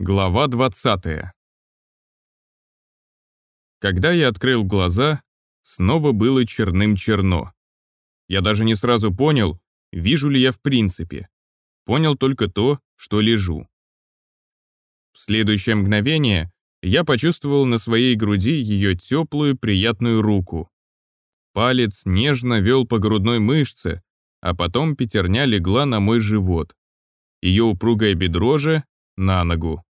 Глава 20 Когда я открыл глаза, снова было черным-черно. Я даже не сразу понял, вижу ли я в принципе. Понял только то, что лежу. В следующее мгновение я почувствовал на своей груди ее теплую приятную руку. Палец нежно вел по грудной мышце, а потом пятерня легла на мой живот. Ее упругое бедро же на ногу.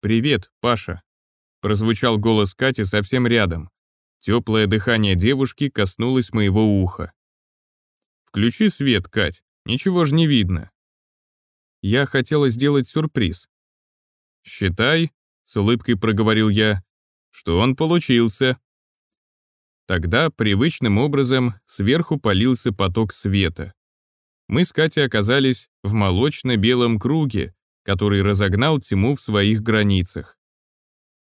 «Привет, Паша», — прозвучал голос Кати совсем рядом. Теплое дыхание девушки коснулось моего уха. «Включи свет, Кать, ничего же не видно». Я хотела сделать сюрприз. «Считай», — с улыбкой проговорил я, — «что он получился». Тогда привычным образом сверху полился поток света. Мы с Катей оказались в молочно-белом круге, который разогнал тьму в своих границах.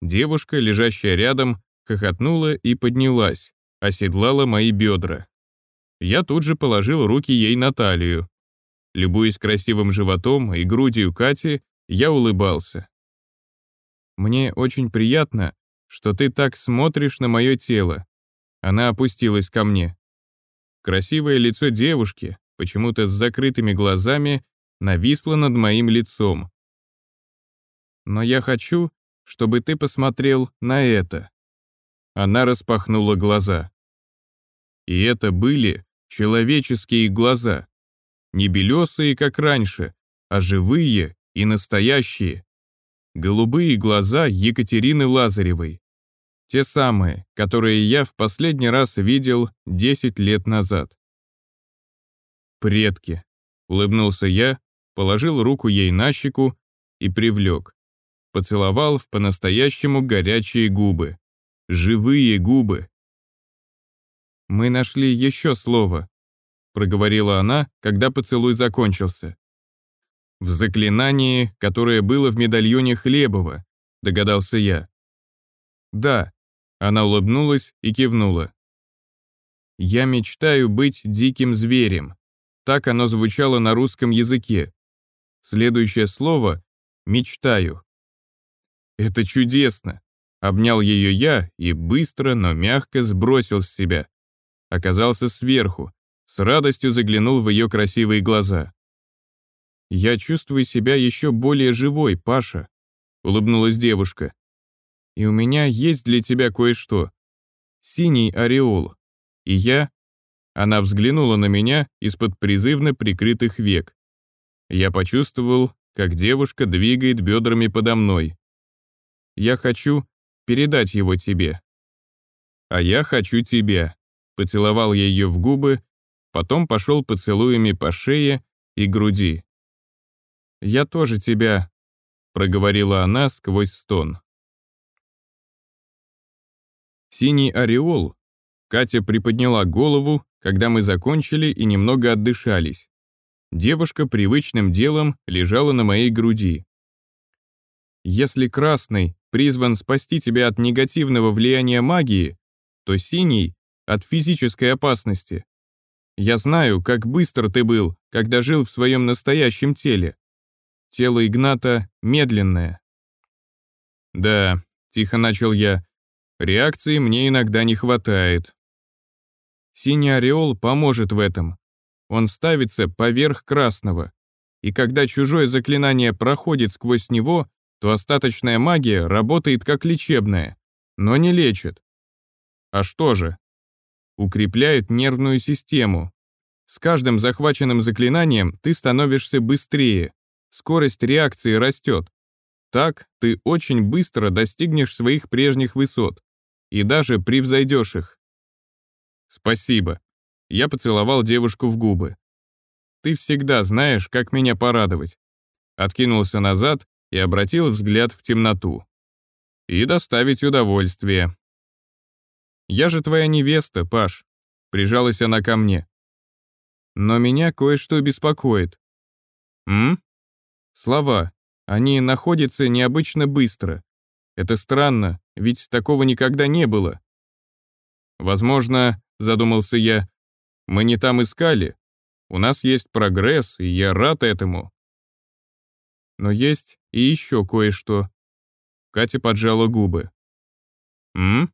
Девушка, лежащая рядом, хохотнула и поднялась, оседлала мои бедра. Я тут же положил руки ей на талию. Любуясь красивым животом и грудью Кати, я улыбался. «Мне очень приятно, что ты так смотришь на мое тело», она опустилась ко мне. Красивое лицо девушки, почему-то с закрытыми глазами, нависло над моим лицом. «Но я хочу, чтобы ты посмотрел на это». Она распахнула глаза. И это были человеческие глаза. Не белесые, как раньше, а живые и настоящие. Голубые глаза Екатерины Лазаревой. Те самые, которые я в последний раз видел 10 лет назад. «Предки», — улыбнулся я, положил руку ей на щеку и привлек. Поцеловал в по-настоящему горячие губы. Живые губы. «Мы нашли еще слово», — проговорила она, когда поцелуй закончился. «В заклинании, которое было в медальоне Хлебова», — догадался я. «Да, она улыбнулась и кивнула. «Я мечтаю быть диким зверем». Так оно звучало на русском языке. Следующее слово «мечтаю». «Это чудесно!» Обнял ее я и быстро, но мягко сбросил с себя. Оказался сверху, с радостью заглянул в ее красивые глаза. «Я чувствую себя еще более живой, Паша», — улыбнулась девушка и у меня есть для тебя кое-что. Синий ореол. И я...» Она взглянула на меня из-под призывно прикрытых век. Я почувствовал, как девушка двигает бедрами подо мной. «Я хочу передать его тебе». «А я хочу тебя», — поцеловал я ее в губы, потом пошел поцелуями по шее и груди. «Я тоже тебя», — проговорила она сквозь стон. Синий ореол. Катя приподняла голову, когда мы закончили и немного отдышались. Девушка привычным делом лежала на моей груди. Если красный призван спасти тебя от негативного влияния магии, то синий — от физической опасности. Я знаю, как быстро ты был, когда жил в своем настоящем теле. Тело Игната медленное. Да, тихо начал я, Реакции мне иногда не хватает. Синий ореол поможет в этом. Он ставится поверх красного. И когда чужое заклинание проходит сквозь него, то остаточная магия работает как лечебная, но не лечит. А что же? Укрепляет нервную систему. С каждым захваченным заклинанием ты становишься быстрее, скорость реакции растет. Так ты очень быстро достигнешь своих прежних высот и даже превзойдешь их. Спасибо. Я поцеловал девушку в губы. Ты всегда знаешь, как меня порадовать. Откинулся назад и обратил взгляд в темноту. И доставить удовольствие. Я же твоя невеста, Паш. Прижалась она ко мне. Но меня кое-что беспокоит. М? Слова. Они находятся необычно быстро. Это странно, ведь такого никогда не было. Возможно, задумался я, мы не там искали. У нас есть прогресс, и я рад этому. Но есть и еще кое-что. Катя поджала губы. М?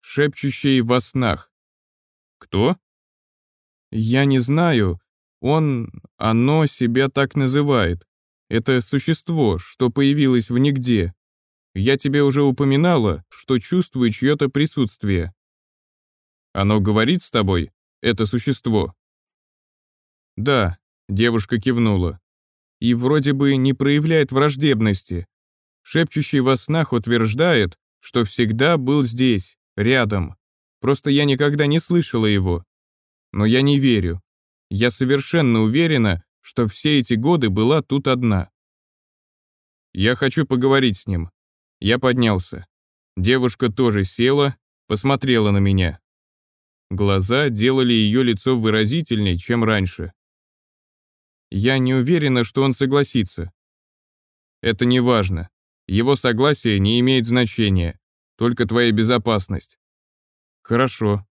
Шепчущий во снах. Кто? Я не знаю. Он, оно себя так называет. Это существо, что появилось в нигде. Я тебе уже упоминала, что чувствую чье-то присутствие. Оно говорит с тобой, это существо? Да, девушка кивнула. И вроде бы не проявляет враждебности. Шепчущий во снах утверждает, что всегда был здесь, рядом. Просто я никогда не слышала его. Но я не верю. Я совершенно уверена, что все эти годы была тут одна. Я хочу поговорить с ним. Я поднялся. Девушка тоже села, посмотрела на меня. Глаза делали ее лицо выразительнее, чем раньше. Я не уверена, что он согласится. Это не важно. Его согласие не имеет значения, только твоя безопасность. Хорошо.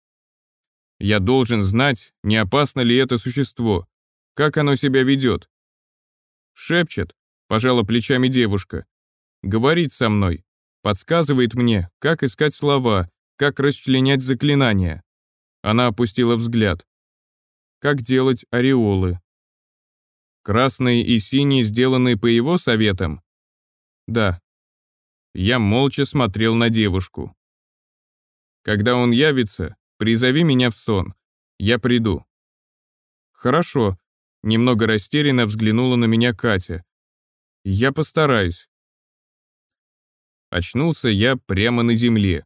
Я должен знать, не опасно ли это существо, как оно себя ведет. Шепчет, пожала плечами девушка. Говорит со мной, подсказывает мне, как искать слова, как расчленять заклинания. Она опустила взгляд. Как делать ореолы? Красные и синие, сделанные по его советам? Да. Я молча смотрел на девушку. Когда он явится, призови меня в сон. Я приду. Хорошо. Немного растерянно взглянула на меня Катя. Я постараюсь. Очнулся я прямо на земле.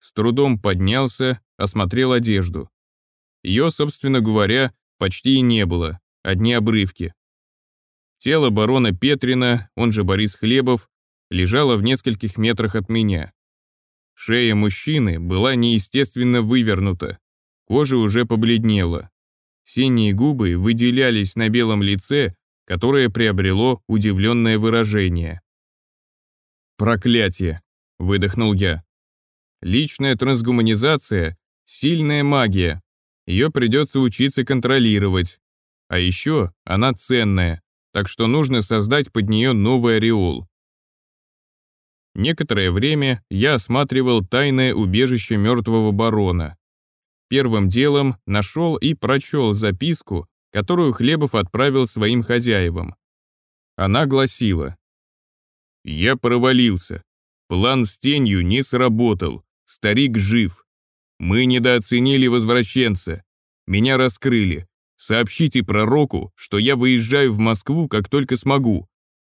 С трудом поднялся, осмотрел одежду. Ее, собственно говоря, почти и не было, одни обрывки. Тело барона Петрина, он же Борис Хлебов, лежало в нескольких метрах от меня. Шея мужчины была неестественно вывернута, кожа уже побледнела. Синие губы выделялись на белом лице, которое приобрело удивленное выражение. «Проклятие!» — выдохнул я. Личная трансгуманизация — сильная магия. Ее придется учиться контролировать. А еще она ценная, так что нужно создать под нее новый ореол. Некоторое время я осматривал тайное убежище мертвого барона. Первым делом нашел и прочел записку, которую Хлебов отправил своим хозяевам. Она гласила «Я провалился. План с тенью не сработал. Старик жив. Мы недооценили возвращенца. Меня раскрыли. Сообщите пророку, что я выезжаю в Москву, как только смогу.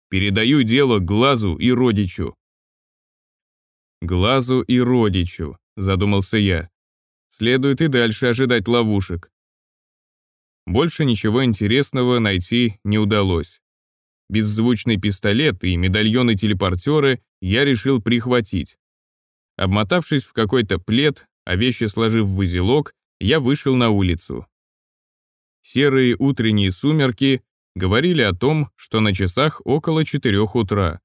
Передаю дело Глазу и Родичу». «Глазу и Родичу», — задумался я. «Следует и дальше ожидать ловушек». Больше ничего интересного найти не удалось. Беззвучный пистолет и медальоны-телепортеры я решил прихватить. Обмотавшись в какой-то плед, а вещи сложив в узелок, я вышел на улицу. Серые утренние сумерки говорили о том, что на часах около четырех утра.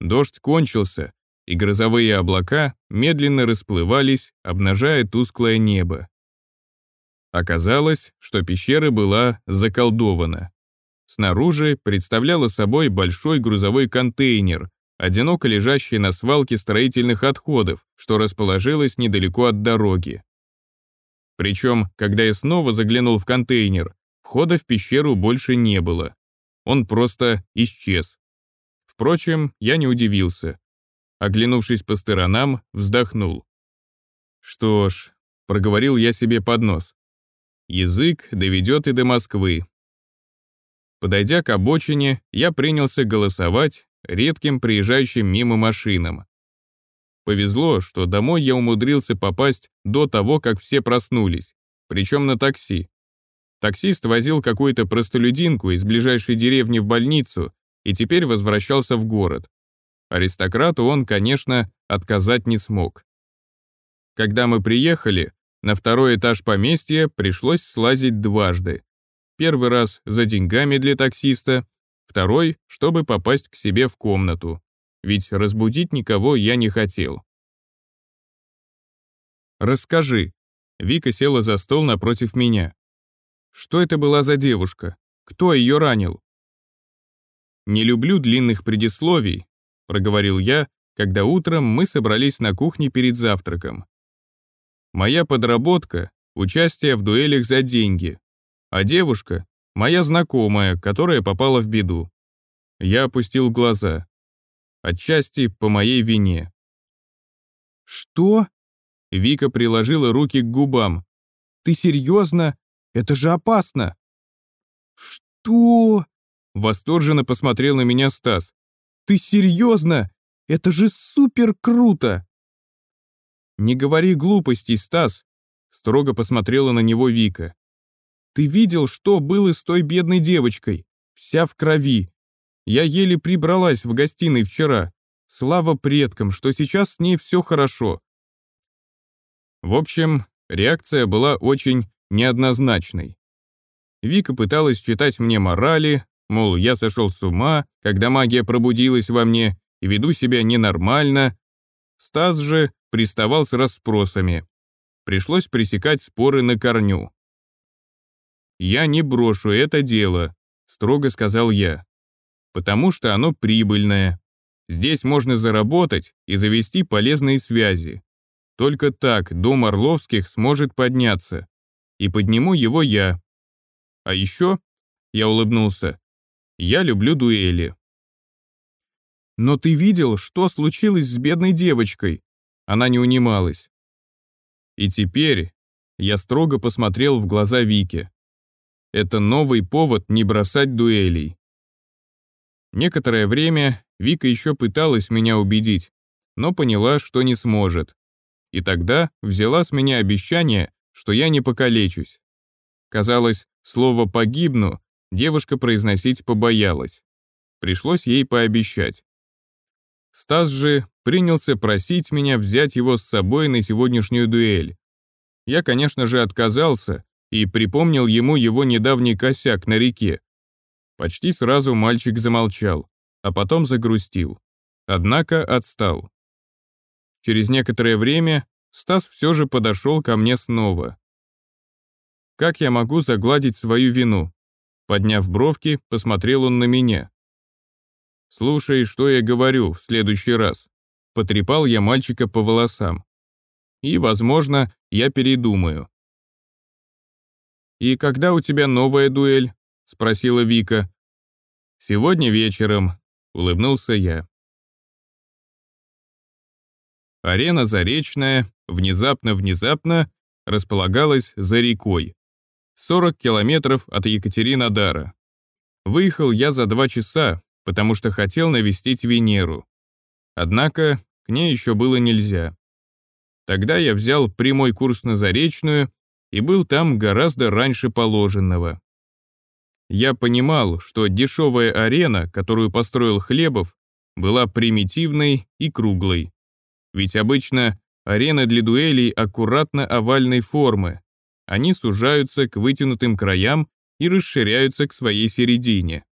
Дождь кончился, и грозовые облака медленно расплывались, обнажая тусклое небо. Оказалось, что пещера была заколдована. Снаружи представляла собой большой грузовой контейнер, одиноко лежащий на свалке строительных отходов, что расположилось недалеко от дороги. Причем, когда я снова заглянул в контейнер, входа в пещеру больше не было. Он просто исчез. Впрочем, я не удивился. Оглянувшись по сторонам, вздохнул. Что ж, проговорил я себе под нос. Язык доведет и до Москвы. Подойдя к обочине, я принялся голосовать редким приезжающим мимо машинам. Повезло, что домой я умудрился попасть до того, как все проснулись, причем на такси. Таксист возил какую-то простолюдинку из ближайшей деревни в больницу и теперь возвращался в город. Аристократу он, конечно, отказать не смог. Когда мы приехали, на второй этаж поместья пришлось слазить дважды. Первый раз за деньгами для таксиста, второй, чтобы попасть к себе в комнату, ведь разбудить никого я не хотел. «Расскажи». Вика села за стол напротив меня. «Что это была за девушка? Кто ее ранил?» «Не люблю длинных предисловий», — проговорил я, когда утром мы собрались на кухне перед завтраком. «Моя подработка — участие в дуэлях за деньги, а девушка — моя знакомая, которая попала в беду». Я опустил глаза. Отчасти по моей вине. «Что?» Вика приложила руки к губам. «Ты серьезно? Это же опасно!» «Что?» Восторженно посмотрел на меня Стас. «Ты серьезно? Это же супер круто!» «Не говори глупостей, Стас!» Строго посмотрела на него Вика. «Ты видел, что было с той бедной девочкой? Вся в крови. Я еле прибралась в гостиной вчера. Слава предкам, что сейчас с ней все хорошо». В общем, реакция была очень неоднозначной. Вика пыталась читать мне морали, мол, я сошел с ума, когда магия пробудилась во мне и веду себя ненормально. Стас же приставал с расспросами. Пришлось пресекать споры на корню. «Я не брошу это дело», — строго сказал я. «Потому что оно прибыльное. Здесь можно заработать и завести полезные связи. Только так дом Орловских сможет подняться. И подниму его я, а еще, я улыбнулся, я люблю дуэли. Но ты видел, что случилось с бедной девочкой? Она не унималась. И теперь я строго посмотрел в глаза Вике. Это новый повод не бросать дуэлей. Некоторое время Вика еще пыталась меня убедить, но поняла, что не сможет. И тогда взяла с меня обещание, что я не покалечусь. Казалось, Слово «погибну» девушка произносить побоялась. Пришлось ей пообещать. Стас же принялся просить меня взять его с собой на сегодняшнюю дуэль. Я, конечно же, отказался и припомнил ему его недавний косяк на реке. Почти сразу мальчик замолчал, а потом загрустил. Однако отстал. Через некоторое время Стас все же подошел ко мне снова. Как я могу загладить свою вину? Подняв бровки, посмотрел он на меня. Слушай, что я говорю в следующий раз. Потрепал я мальчика по волосам. И, возможно, я передумаю. «И когда у тебя новая дуэль?» — спросила Вика. «Сегодня вечером», — улыбнулся я. Арена Заречная внезапно-внезапно располагалась за рекой. 40 километров от Екатеринодара. Выехал я за два часа, потому что хотел навестить Венеру. Однако к ней еще было нельзя. Тогда я взял прямой курс на Заречную и был там гораздо раньше положенного. Я понимал, что дешевая арена, которую построил Хлебов, была примитивной и круглой. Ведь обычно арены для дуэлей аккуратно овальной формы, они сужаются к вытянутым краям и расширяются к своей середине.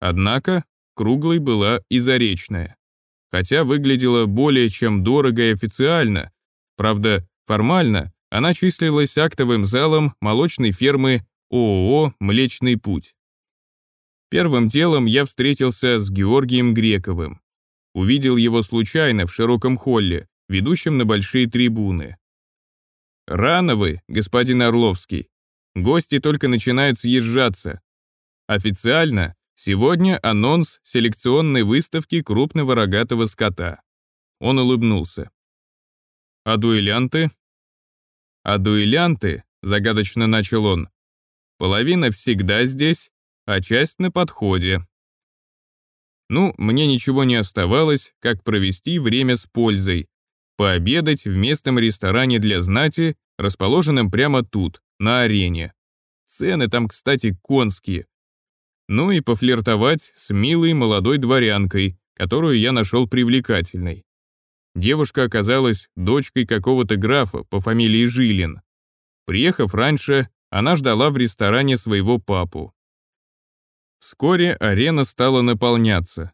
Однако круглой была и заречная. Хотя выглядела более чем дорого и официально, правда, формально она числилась актовым залом молочной фермы ООО «Млечный путь». Первым делом я встретился с Георгием Грековым. Увидел его случайно в широком холле, ведущем на большие трибуны. Рано вы, господин Орловский. Гости только начинают съезжаться. Официально сегодня анонс селекционной выставки крупного рогатого скота. Он улыбнулся. А дуэлянты? А дуэлянты, загадочно начал он, половина всегда здесь, а часть на подходе. Ну, мне ничего не оставалось, как провести время с пользой, пообедать в местном ресторане для знати, расположенном прямо тут, на арене. Цены там, кстати, конские. Ну и пофлиртовать с милой молодой дворянкой, которую я нашел привлекательной. Девушка оказалась дочкой какого-то графа по фамилии Жилин. Приехав раньше, она ждала в ресторане своего папу. Вскоре арена стала наполняться.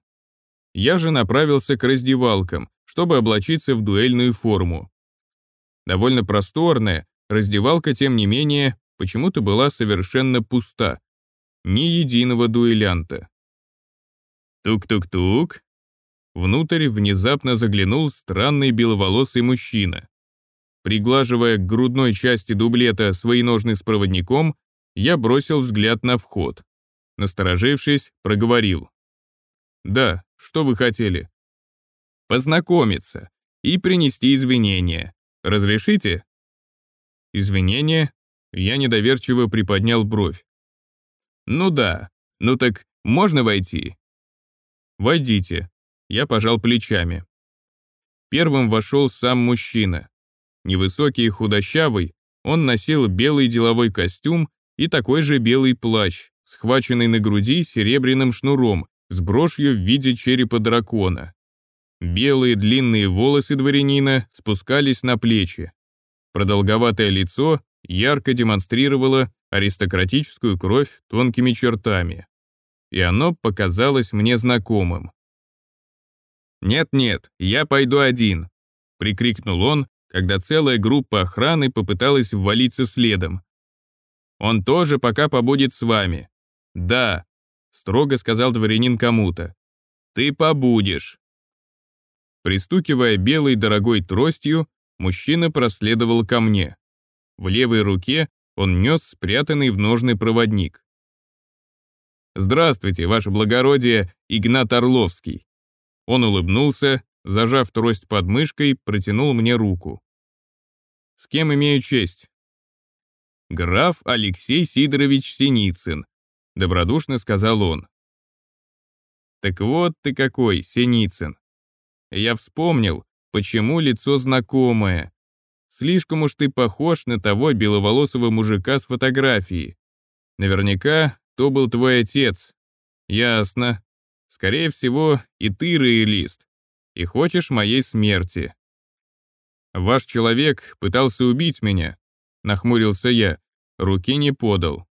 Я же направился к раздевалкам, чтобы облачиться в дуэльную форму. Довольно просторная, раздевалка, тем не менее, почему-то была совершенно пуста. Ни единого дуэлянта. Тук-тук-тук. Внутрь внезапно заглянул странный беловолосый мужчина. Приглаживая к грудной части дублета свои ножны с проводником, я бросил взгляд на вход. Насторожившись, проговорил. «Да, что вы хотели?» «Познакомиться и принести извинения. Разрешите?» «Извинения?» Я недоверчиво приподнял бровь. «Ну да, ну так можно войти?» «Войдите». Я пожал плечами. Первым вошел сам мужчина. Невысокий и худощавый, он носил белый деловой костюм и такой же белый плащ, схваченный на груди серебряным шнуром с брошью в виде черепа дракона. Белые длинные волосы дворянина спускались на плечи. Продолговатое лицо ярко демонстрировало аристократическую кровь тонкими чертами. И оно показалось мне знакомым. «Нет-нет, я пойду один», — прикрикнул он, когда целая группа охраны попыталась ввалиться следом. «Он тоже пока побудет с вами». «Да», — строго сказал дворянин кому-то. «Ты побудешь». Пристукивая белой дорогой тростью, мужчина проследовал ко мне. В левой руке он нес спрятанный в ножны проводник. «Здравствуйте, ваше благородие, Игнат Орловский». Он улыбнулся, зажав трость под мышкой, протянул мне руку. «С кем имею честь?» «Граф Алексей Сидорович Синицын», — добродушно сказал он. «Так вот ты какой, Синицын. Я вспомнил, почему лицо знакомое. Слишком уж ты похож на того беловолосого мужика с фотографии. Наверняка то был твой отец. Ясно. Скорее всего, и ты роялист. И хочешь моей смерти. Ваш человек пытался убить меня, нахмурился я, руки не подал.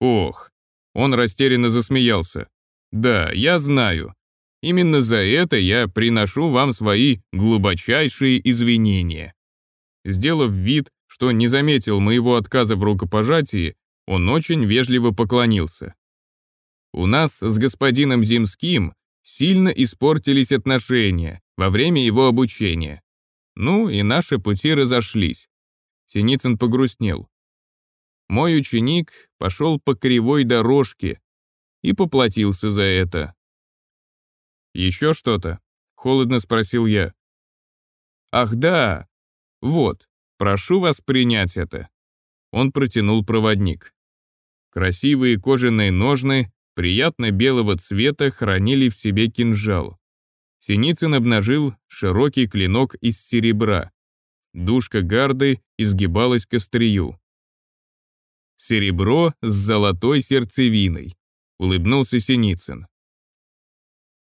Ох, он растерянно засмеялся. Да, я знаю. Именно за это я приношу вам свои глубочайшие извинения. Сделав вид, что не заметил моего отказа в рукопожатии, он очень вежливо поклонился. У нас с господином Земским сильно испортились отношения во время его обучения. Ну и наши пути разошлись. Синицын погрустнел. Мой ученик пошел по кривой дорожке и поплатился за это. «Еще что-то?» — холодно спросил я. «Ах да! Вот, прошу вас принять это». Он протянул проводник. Красивые кожаные ножны, приятно белого цвета, хранили в себе кинжал. Синицын обнажил широкий клинок из серебра. Душка гарды изгибалась к острию. «Серебро с золотой сердцевиной», — улыбнулся Синицын.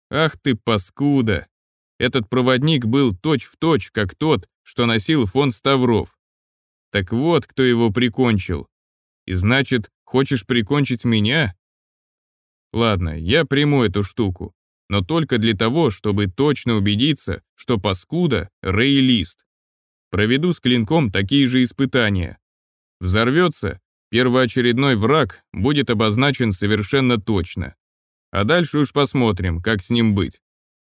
«Ах ты, паскуда! Этот проводник был точь-в-точь, точь, как тот, что носил фон Ставров. Так вот, кто его прикончил. И значит, Хочешь прикончить меня? Ладно, я приму эту штуку, но только для того, чтобы точно убедиться, что паскуда — рейлист. Проведу с клинком такие же испытания. Взорвется, первоочередной враг будет обозначен совершенно точно. А дальше уж посмотрим, как с ним быть.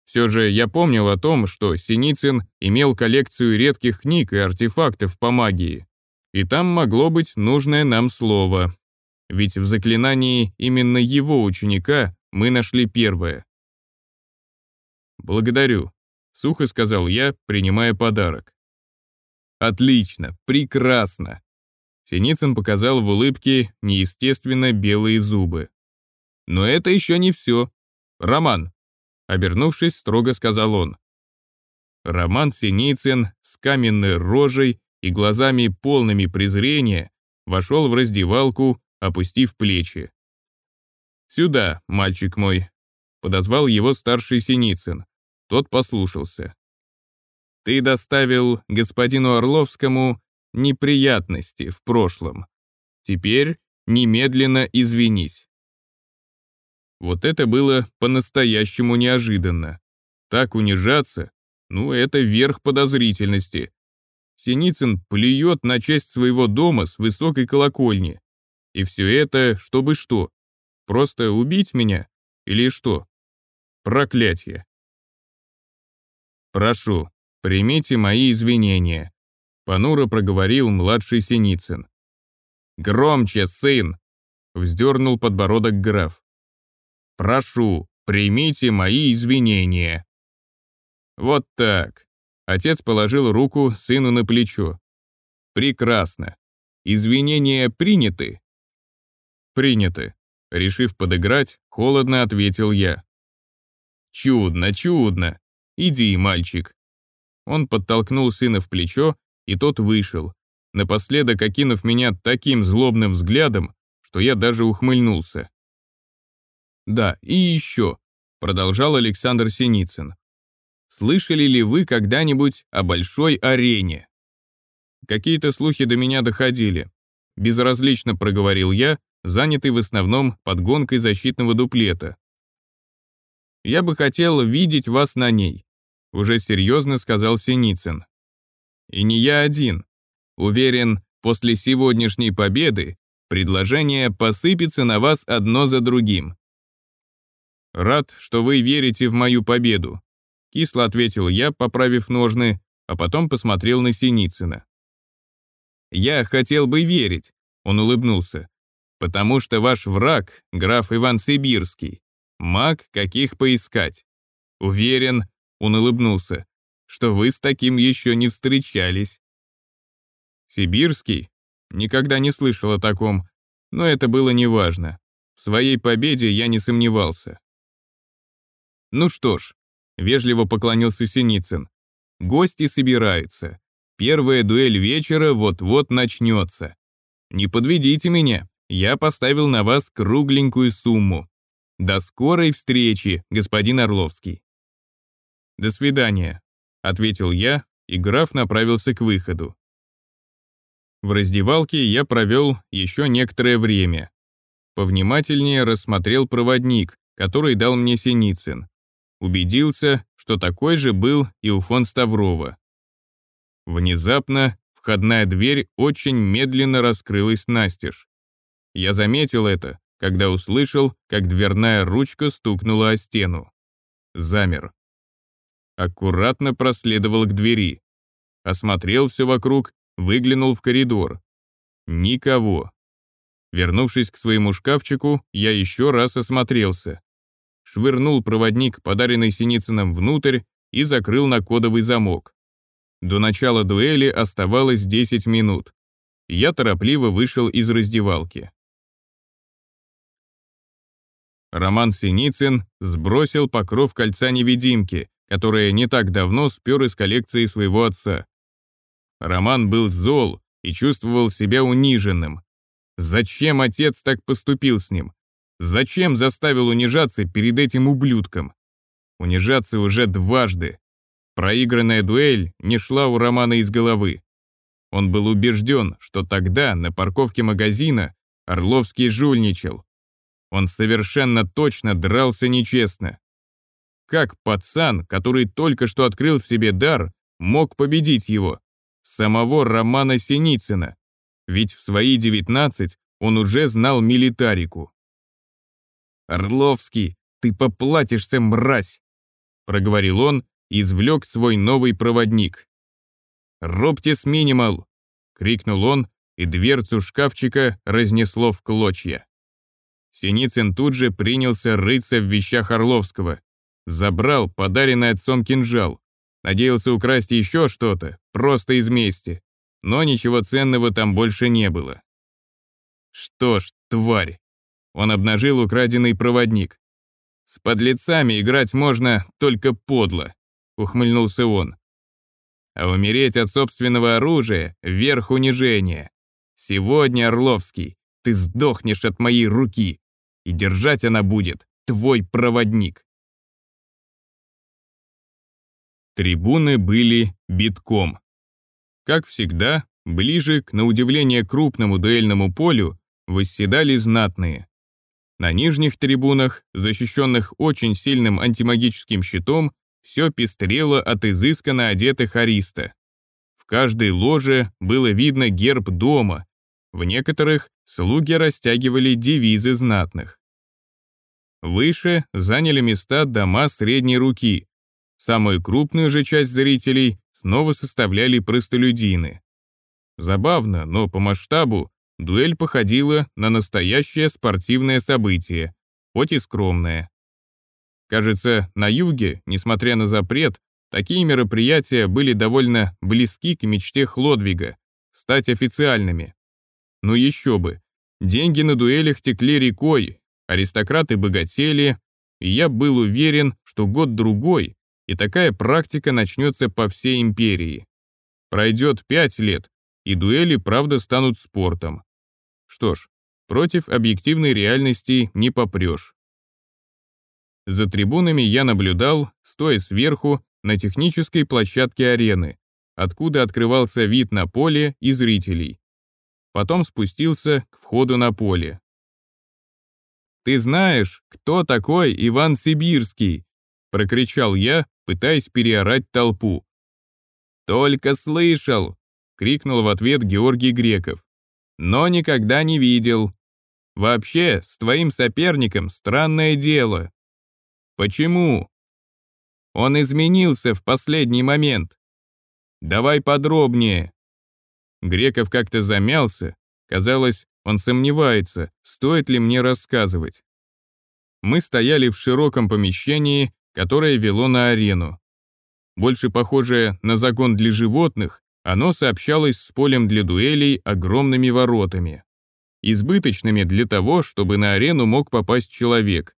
Все же я помнил о том, что Синицын имел коллекцию редких книг и артефактов по магии. И там могло быть нужное нам слово ведь в заклинании именно его ученика мы нашли первое. «Благодарю», — сухо сказал я, принимая подарок. «Отлично, прекрасно!» Синицын показал в улыбке неестественно белые зубы. «Но это еще не все. Роман!» Обернувшись, строго сказал он. Роман Синицын с каменной рожей и глазами полными презрения вошел в раздевалку опустив плечи. «Сюда, мальчик мой», — подозвал его старший Синицын. Тот послушался. «Ты доставил господину Орловскому неприятности в прошлом. Теперь немедленно извинись». Вот это было по-настоящему неожиданно. Так унижаться, ну это верх подозрительности. Синицын плюет на честь своего дома с высокой колокольни. И все это, чтобы что? Просто убить меня? Или что? Проклятие. «Прошу, примите мои извинения», — понуро проговорил младший Синицын. «Громче, сын!» — вздернул подбородок граф. «Прошу, примите мои извинения». Вот так. Отец положил руку сыну на плечо. «Прекрасно. Извинения приняты?» «Приняты», — решив подыграть, холодно ответил я. «Чудно, чудно. Иди, мальчик». Он подтолкнул сына в плечо, и тот вышел, напоследок окинув меня таким злобным взглядом, что я даже ухмыльнулся. «Да, и еще», — продолжал Александр Синицын. «Слышали ли вы когда-нибудь о большой арене?» Какие-то слухи до меня доходили. Безразлично проговорил я, занятый в основном подгонкой защитного дуплета. «Я бы хотел видеть вас на ней», — уже серьезно сказал Синицын. «И не я один. Уверен, после сегодняшней победы предложение посыпется на вас одно за другим». «Рад, что вы верите в мою победу», — кисло ответил я, поправив ножны, а потом посмотрел на Синицына. «Я хотел бы верить», — он улыбнулся, «потому что ваш враг, граф Иван Сибирский, маг, каких поискать. Уверен, он улыбнулся, что вы с таким еще не встречались. Сибирский? Никогда не слышал о таком, но это было неважно. В своей победе я не сомневался. Ну что ж, вежливо поклонился Синицын. Гости собираются. Первая дуэль вечера вот-вот начнется. Не подведите меня, я поставил на вас кругленькую сумму. До скорой встречи, господин Орловский. До свидания, ответил я, и граф направился к выходу. В раздевалке я провел еще некоторое время. Повнимательнее рассмотрел проводник, который дал мне Синицын. Убедился, что такой же был и у фон Ставрова. Внезапно входная дверь очень медленно раскрылась настежь. Я заметил это, когда услышал, как дверная ручка стукнула о стену. Замер. Аккуратно проследовал к двери. Осмотрел все вокруг, выглянул в коридор. Никого. Вернувшись к своему шкафчику, я еще раз осмотрелся. Швырнул проводник, подаренный Синицыным, внутрь и закрыл на кодовый замок. До начала дуэли оставалось 10 минут. Я торопливо вышел из раздевалки. Роман Синицын сбросил покров кольца-невидимки, которое не так давно спер из коллекции своего отца. Роман был зол и чувствовал себя униженным. Зачем отец так поступил с ним? Зачем заставил унижаться перед этим ублюдком? Унижаться уже дважды. Проигранная дуэль не шла у Романа из головы. Он был убежден, что тогда, на парковке магазина, Орловский жульничал, он совершенно точно дрался нечестно. Как пацан, который только что открыл в себе дар, мог победить его? Самого Романа Синицына. Ведь в свои 19 он уже знал милитарику. «Орловский, ты поплатишься, мразь!» проговорил он извлек свой новый проводник. «Роптис минимал!» — крикнул он, и дверцу шкафчика разнесло в клочья. Синицын тут же принялся рыться в вещах Орловского. Забрал подаренный отцом кинжал. Надеялся украсть еще что-то, просто из мести. Но ничего ценного там больше не было. Что ж, тварь. Он обнажил украденный проводник. С подлецами играть можно только подло, ухмыльнулся он. А умереть от собственного оружия — верх унижения. Сегодня, Орловский, ты сдохнешь от моей руки и держать она будет твой проводник. Трибуны были битком. Как всегда, ближе к, на удивление, крупному дуэльному полю восседали знатные. На нижних трибунах, защищенных очень сильным антимагическим щитом, все пестрело от изысканно одетых ариста. В каждой ложе было видно герб дома, в некоторых слуги растягивали девизы знатных. Выше заняли места дома средней руки. Самую крупную же часть зрителей снова составляли простолюдины. Забавно, но по масштабу дуэль походила на настоящее спортивное событие, хоть и скромное. Кажется, на юге, несмотря на запрет, такие мероприятия были довольно близки к мечте Хлодвига — стать официальными. Ну еще бы, деньги на дуэлях текли рекой, аристократы богатели, и я был уверен, что год-другой, и такая практика начнется по всей империи. Пройдет пять лет, и дуэли правда станут спортом. Что ж, против объективной реальности не попрешь. За трибунами я наблюдал, стоя сверху, на технической площадке арены, откуда открывался вид на поле и зрителей. Потом спустился к входу на поле. «Ты знаешь, кто такой Иван Сибирский?» — прокричал я, пытаясь переорать толпу. «Только слышал!» — крикнул в ответ Георгий Греков. «Но никогда не видел. Вообще, с твоим соперником странное дело. Почему? Он изменился в последний момент. Давай подробнее. Греков как-то замялся. Казалось, он сомневается, стоит ли мне рассказывать. Мы стояли в широком помещении, которое вело на арену. Больше похожее на загон для животных, оно сообщалось с полем для дуэлей огромными воротами. Избыточными для того, чтобы на арену мог попасть человек.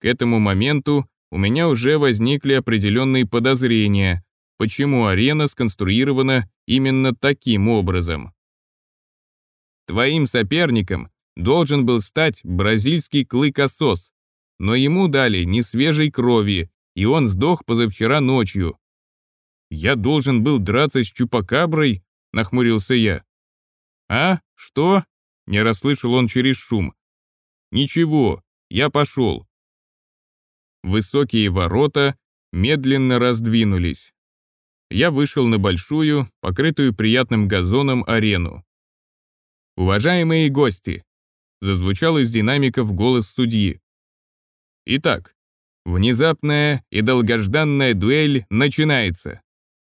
К этому моменту у меня уже возникли определенные подозрения, почему арена сконструирована именно таким образом. Твоим соперником должен был стать бразильский клыкосос, но ему дали не свежей крови, и он сдох позавчера ночью. «Я должен был драться с чупакаброй?» — нахмурился я. «А? Что?» — не расслышал он через шум. «Ничего, я пошел. Высокие ворота медленно раздвинулись. Я вышел на большую, покрытую приятным газоном арену. «Уважаемые гости!» — зазвучал из динамиков голос судьи. «Итак, внезапная и долгожданная дуэль начинается.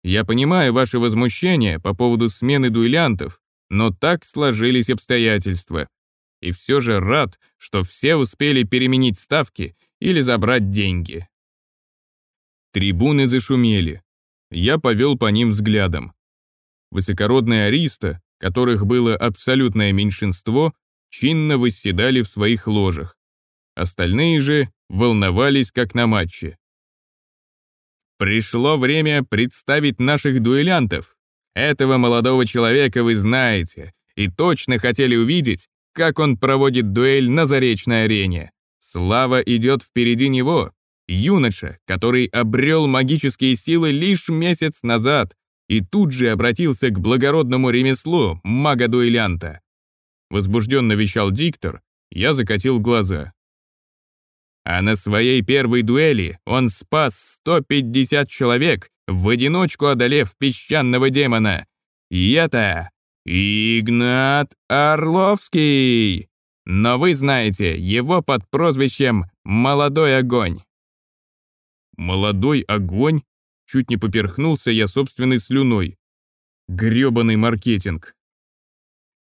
Я понимаю ваше возмущение по поводу смены дуэлянтов, но так сложились обстоятельства. И все же рад, что все успели переменить ставки или забрать деньги. Трибуны зашумели. Я повел по ним взглядом. Высокородные ариста, которых было абсолютное меньшинство, чинно восседали в своих ложах. Остальные же волновались, как на матче. Пришло время представить наших дуэлянтов. Этого молодого человека вы знаете и точно хотели увидеть, как он проводит дуэль на Заречной арене. Слава идет впереди него. Юноша, который обрел магические силы лишь месяц назад и тут же обратился к благородному ремеслу мага-дуэлянта. Возбужденно вещал диктор, я закатил глаза. А на своей первой дуэли он спас 150 человек, в одиночку одолев песчаного демона. И это Игнат Орловский! Но вы знаете его под прозвищем «Молодой огонь». «Молодой огонь?» Чуть не поперхнулся я собственной слюной. Грёбаный маркетинг.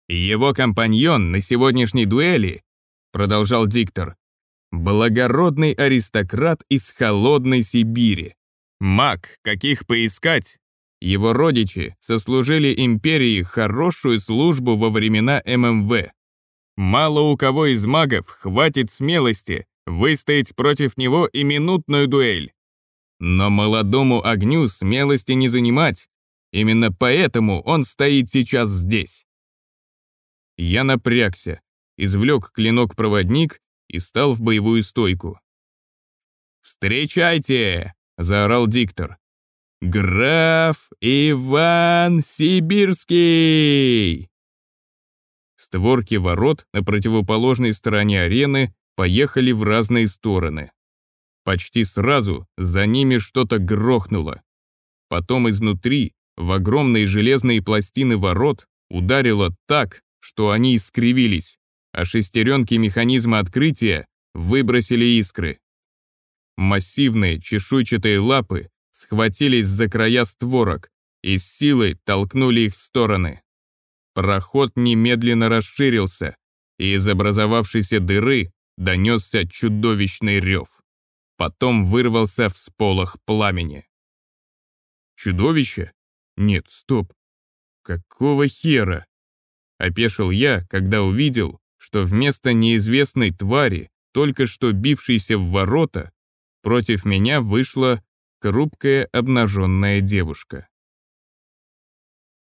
«Его компаньон на сегодняшней дуэли», продолжал диктор, благородный аристократ из холодной Сибири. Маг, каких поискать. Его родичи сослужили империи хорошую службу во времена ММВ. Мало у кого из магов хватит смелости выстоять против него и минутную дуэль. Но молодому огню смелости не занимать. Именно поэтому он стоит сейчас здесь. Я напрягся, извлек клинок-проводник и стал в боевую стойку. «Встречайте!» — заорал диктор. «Граф Иван Сибирский!» Створки ворот на противоположной стороне арены поехали в разные стороны. Почти сразу за ними что-то грохнуло. Потом изнутри, в огромные железные пластины ворот, ударило так, что они искривились, а шестеренки механизма открытия выбросили искры. Массивные чешуйчатые лапы схватились за края створок и с силой толкнули их в стороны. Проход немедленно расширился, и из образовавшейся дыры донесся чудовищный рев. Потом вырвался всполох пламени. Чудовище? Нет, стоп. Какого хера? Опешил я, когда увидел, что вместо неизвестной твари, только что бившейся в ворота, против меня вышла хрупкая обнаженная девушка.